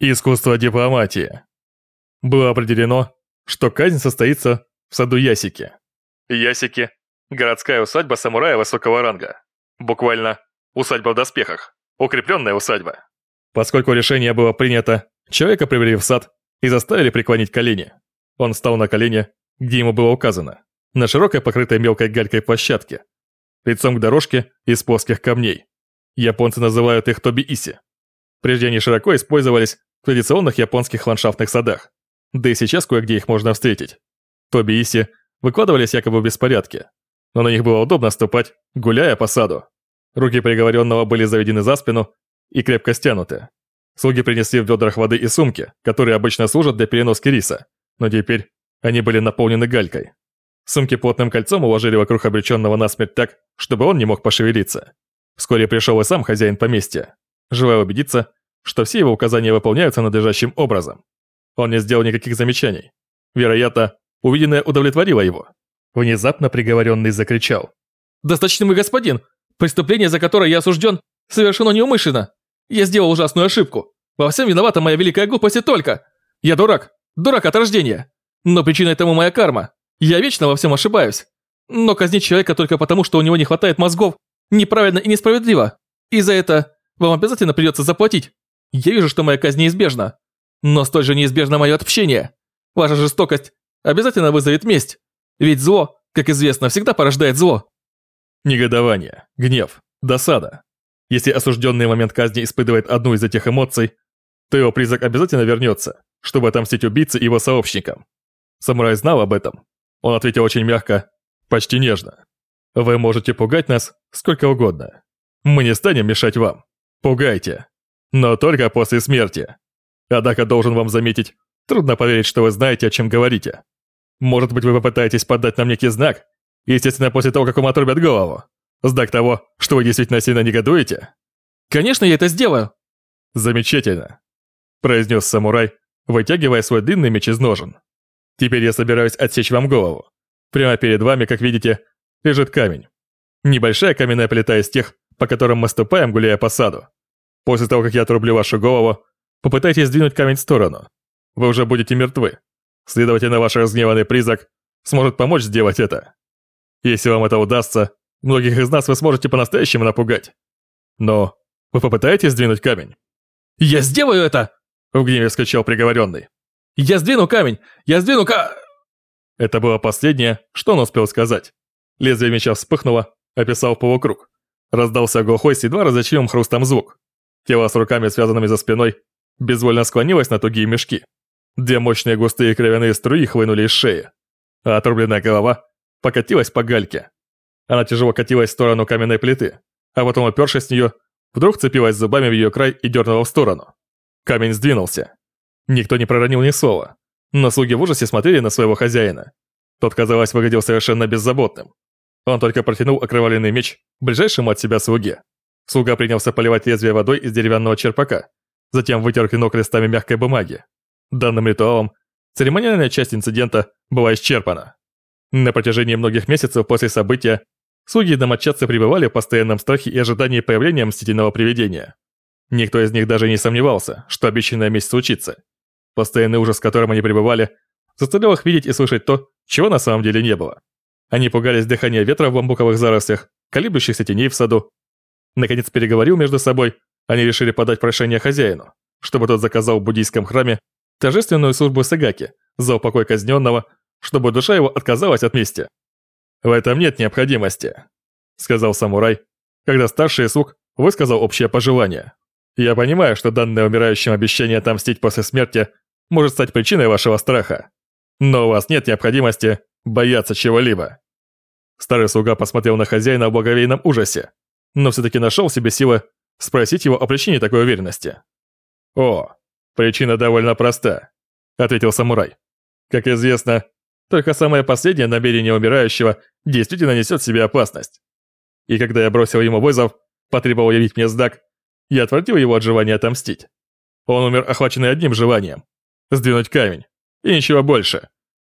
Искусство дипломатии. Было определено, что казнь состоится в саду Ясики. Ясики – городская усадьба самурая высокого ранга. Буквально усадьба в доспехах, укрепленная усадьба. Поскольку решение было принято, человека привели в сад и заставили преклонить колени. Он встал на колени, где ему было указано, на широкой покрытой мелкой галькой площадке, лицом к дорожке из плоских камней. Японцы называют их тоби-иси. Прежде они широко использовались традиционных японских ландшафтных садах, да и сейчас кое-где их можно встретить. Тоби-иси выкладывались якобы в беспорядке, но на них было удобно ступать, гуляя по саду. Руки приговоренного были заведены за спину и крепко стянуты. Слуги принесли в ведрах воды и сумки, которые обычно служат для переноски риса, но теперь они были наполнены галькой. Сумки плотным кольцом уложили вокруг обреченного насмерть так, чтобы он не мог пошевелиться. Вскоре пришел и сам хозяин поместья, желая убедиться, что все его указания выполняются надлежащим образом. Он не сделал никаких замечаний. Вероятно, увиденное удовлетворило его. Внезапно приговоренный закричал. «Достаточно мой господин! Преступление, за которое я осужден, совершено неумышленно! Я сделал ужасную ошибку! Во всем виновата моя великая глупость и только! Я дурак! Дурак от рождения! Но причиной этому моя карма! Я вечно во всем ошибаюсь! Но казнить человека только потому, что у него не хватает мозгов, неправильно и несправедливо! И за это вам обязательно придется заплатить! Я вижу, что моя казнь неизбежна. Но столь же неизбежно мое отпущение. Ваша жестокость обязательно вызовет месть. Ведь зло, как известно, всегда порождает зло. Негодование, гнев, досада. Если осужденный в момент казни испытывает одну из этих эмоций, то его призрак обязательно вернется, чтобы отомстить убийце и его сообщникам. Самурай знал об этом. Он ответил очень мягко, почти нежно. «Вы можете пугать нас сколько угодно. Мы не станем мешать вам. Пугайте. Но только после смерти. Однако должен вам заметить, трудно поверить, что вы знаете, о чем говорите. Может быть, вы попытаетесь подать нам некий знак, естественно, после того, как вам отрубят голову. Знак того, что вы действительно сильно негодуете? Конечно, я это сделаю. Замечательно, произнес самурай, вытягивая свой длинный меч из ножен. Теперь я собираюсь отсечь вам голову. Прямо перед вами, как видите, лежит камень. Небольшая каменная плита из тех, по которым мы ступаем, гуляя по саду. После того, как я отрублю вашу голову, попытайтесь сдвинуть камень в сторону. Вы уже будете мертвы. Следовательно, ваш разгневанный призрак сможет помочь сделать это. Если вам это удастся, многих из нас вы сможете по-настоящему напугать. Но вы попытаетесь сдвинуть камень? «Я сделаю это!» — в гневе вскричал приговоренный. «Я сдвину камень! Я сдвину ка...» Это было последнее, что он успел сказать. Лезвие меча вспыхнуло, описал полукруг. Раздался глухой с едва различимым хрустом звук. Тело с руками, связанными за спиной, безвольно склонилось на тугие мешки. Две мощные густые кровяные струи хлынули из шеи, а отрубленная голова покатилась по гальке. Она тяжело катилась в сторону каменной плиты, а потом, упершись в нее, вдруг цепилась зубами в ее край и дернула в сторону. Камень сдвинулся. Никто не проронил ни слова, но слуги в ужасе смотрели на своего хозяина. Тот, казалось, выглядел совершенно беззаботным. Он только протянул окровавленный меч ближайшему от себя слуге. Слуга принялся поливать лезвие водой из деревянного черпака, затем вытер клинок листами мягкой бумаги. Данным ритуалом церемониальная часть инцидента была исчерпана. На протяжении многих месяцев после события слуги и домочадцы пребывали в постоянном страхе и ожидании появления мстительного привидения. Никто из них даже не сомневался, что обещанная месть случится. Постоянный ужас, в котором они пребывали, заставлял их видеть и слышать то, чего на самом деле не было. Они пугались дыхания ветра в бамбуковых зарослях, колеблющихся теней в саду, Наконец переговорил между собой, они решили подать прошение хозяину, чтобы тот заказал в буддийском храме торжественную службу Сагаки за упокой казненного, чтобы душа его отказалась от мести. «В этом нет необходимости», — сказал самурай, когда старший слуг высказал общее пожелание. «Я понимаю, что данное умирающим обещание отомстить после смерти может стать причиной вашего страха, но у вас нет необходимости бояться чего-либо». Старый слуга посмотрел на хозяина в благовейном ужасе, но все-таки нашел в себе силы спросить его о причине такой уверенности. «О, причина довольно проста», — ответил самурай. «Как известно, только самое последнее намерение умирающего действительно несет себе опасность. И когда я бросил ему вызов, потребовал явить мне знак, я отвратил его от желания отомстить. Он умер охваченный одним желанием – сдвинуть камень, и ничего больше.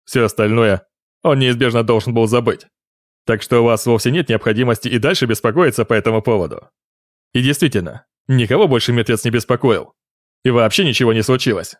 Все остальное он неизбежно должен был забыть. Так что у вас вовсе нет необходимости и дальше беспокоиться по этому поводу. И действительно, никого больше мертвец не беспокоил. и вообще ничего не случилось.